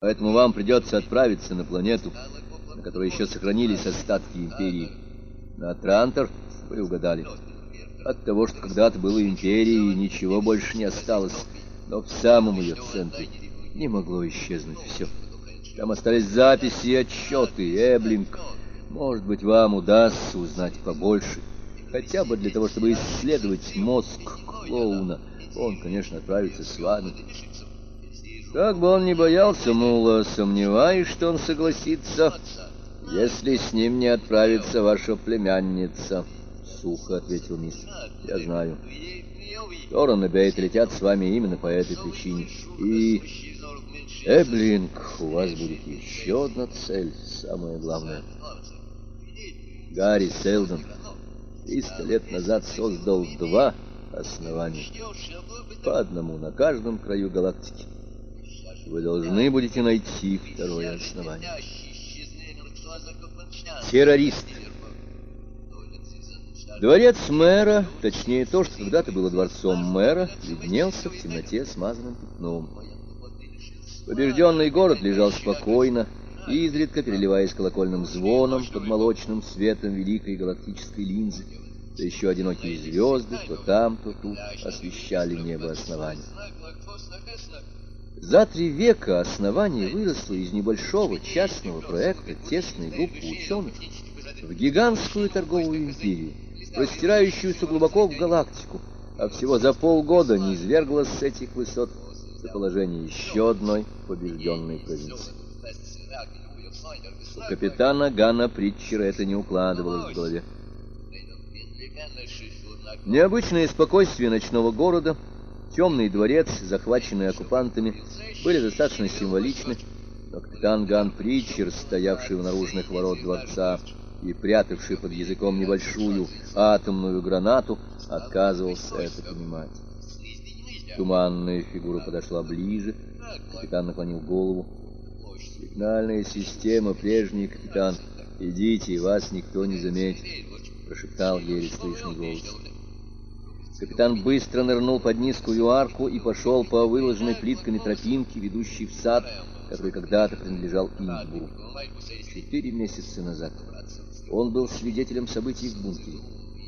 Поэтому вам придется отправиться на планету, на которой еще сохранились остатки Империи. На Трантор вы угадали. От того, что когда-то было Империей, ничего больше не осталось. Но в самом ее центре не могло исчезнуть все. Там остались записи и отчеты, Эблинг. Может быть, вам удастся узнать побольше. Хотя бы для того, чтобы исследовать мозг клоуна. Он, конечно, отправится с вами. Как бы он ни боялся Мула, сомневаюсь, что он согласится, если с ним не отправится ваша племянница. Сухо ответил мисс. Я знаю. Торон и Бейт летят с вами именно по этой причине. И... Эблинг, у вас будет еще одна цель, самое главное. Гарри Селдон 300 лет назад создал два основания. По одному на каждом краю галактики. Вы должны будете найти второе основание. Террорист. Дворец мэра, точнее то, что когда-то было дворцом мэра, виднелся в темноте смазанным пятном. Побежденный город лежал спокойно, изредка переливаясь колокольным звоном под молочным светом великой галактической линзы. Да еще одинокие звезды то там, то тут освещали небо основания. За три века основание выросло из небольшого частного проекта тесной группы ученых в гигантскую торговую империю, простирающуюся глубоко в галактику, а всего за полгода не изверглось с этих высот за положение еще одной побежденной провинции. У капитана Гана Притчера это не укладывалось в голове. Необычное спокойствие ночного города — Темный дворец, захваченный оккупантами, были достаточно символичны, но капитан Ган Притчер, стоявший у наружных ворот дворца и прятавший под языком небольшую атомную гранату, отказывался это понимать. Туманная фигура подошла ближе, капитан наклонил голову. «Сигнальная система, прежний капитан, идите, вас никто не заметит», — прошептал еле слышный голос. Капитан быстро нырнул под низкую арку и пошел по выложенной плитками тропинке, ведущей в сад, который когда-то принадлежал Индбуру. Четыре месяца назад он был свидетелем событий в бункере,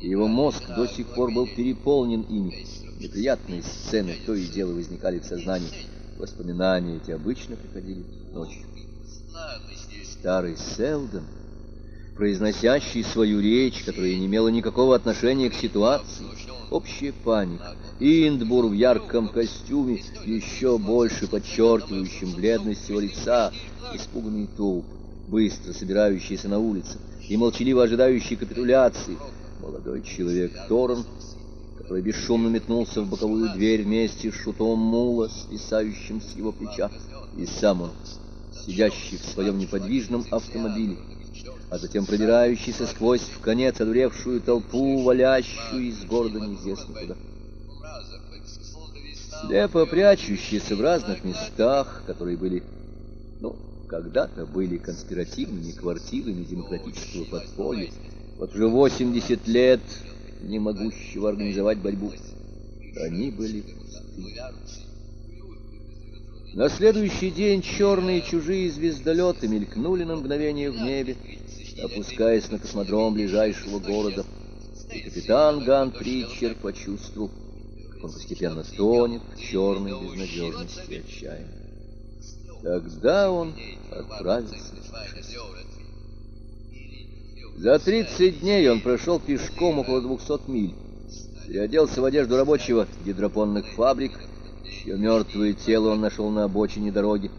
и его мозг до сих пор был переполнен ими. Неприятные сцены то и дело возникали в сознании. Воспоминания эти обычно приходили ночью. Старый Селдон, произносящий свою речь, которая не имела никакого отношения к ситуации, общая паника. Индбур в ярком костюме, еще больше подчеркивающим бледность его лица, испуганный толпы, быстро собирающиеся на улице и молчаливо ожидающие капитуляции. Молодой человек Торн, который бесшумно метнулся в боковую дверь вместе с шутом мула, свисающим с его плеча, и сам он, сидящий в своем неподвижном автомобиле, а затем пробирающийся сквозь в конец одуревшую толпу, валящую из города неизвестно куда. Слепо прячущиеся в разных местах, которые были, ну, когда-то были конспиративными квартирами демократического подполья, вот уже 80 лет не могущего организовать борьбу. Они были пусты. На следующий день черные чужие звездолеты мелькнули на мгновение в небе, опускаясь на космодром ближайшего города. И капитан Ган Притчер почувствовал, как он постепенно тонет в черной безнадежности и отчаянии. Тогда он отправился За 30 дней он прошел пешком около 200 миль, переоделся в одежду рабочего гидропонных фабрик, чье мертвое тело он нашел на обочине дороги,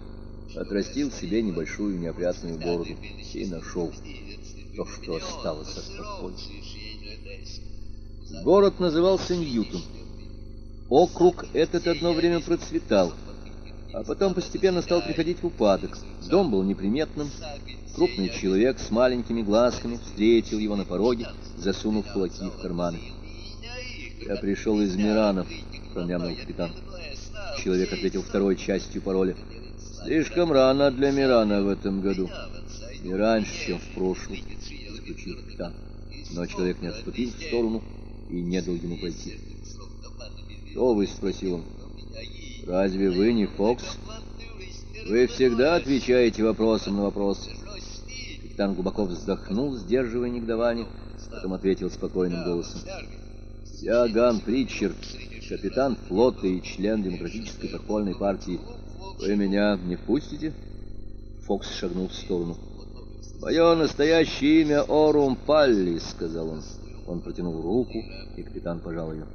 отрастил себе небольшую неопрятную бороду и нашел то, что осталось от покоя. Город назывался Ньютон. Округ этот одно время процветал, а потом постепенно стал приходить в упадок. Дом был неприметным. Крупный человек с маленькими глазками встретил его на пороге, засунув кулаки в карманы. «Я пришел из Мирана», — промямлил капитан. Человек ответил второй частью пароля. «Слишком рано для Мирана в этом году. Не раньше, чем в прошлом» заключил капитан. Но человек не отступил в сторону и не дал ему пойти. «Кто вы?» — спросил он. «Разве вы не Фокс?» Вы всегда отвечаете вопросом на вопрос. Капитан глубоко вздохнул, сдерживая негодование, потом ответил спокойным голосом. Я Ган Притчерт, капитан флота и член Демократической подпольной партии. Вы меня не впустите? Фокс шагнул в сторону. «Мое настоящее имя Орум Палли», — сказал он. Он протянул руку, и капитан пожал ее.